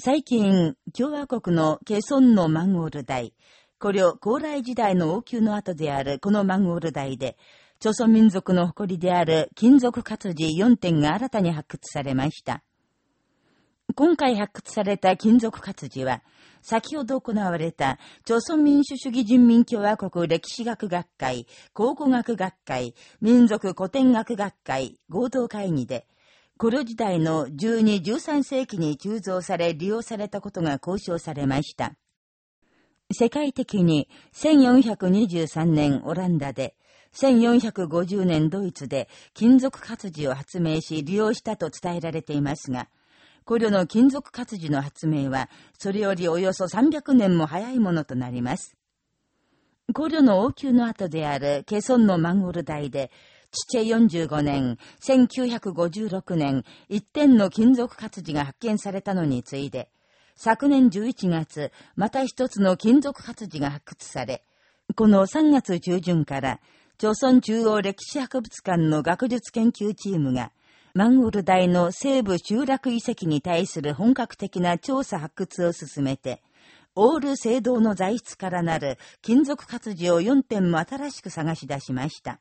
最近、共和国のケソンのマンゴール台、古領高麗時代の王宮の後であるこのマンゴール台で、朝鮮民族の誇りである金属活字4点が新たに発掘されました。今回発掘された金属活字は、先ほど行われた、朝鮮民主主義人民共和国歴史学学会、考古学学会、民族古典学学会合同会議で、古領時代の12、13世紀に鋳造され利用されたことが交渉されました。世界的に1423年オランダで、1450年ドイツで金属活字を発明し利用したと伝えられていますが、古領の金属活字の発明は、それよりおよそ300年も早いものとなります。古領の王宮の後であるケソンのマンゴル台で、父45年、1956年、一点の金属活字が発見されたのに次いで、昨年11月、また一つの金属活字が発掘され、この3月中旬から、朝鮮中央歴史博物館の学術研究チームが、マンゴル大の西部集落遺跡に対する本格的な調査発掘を進めて、オール聖堂の材質からなる金属活字を4点も新しく探し出しました。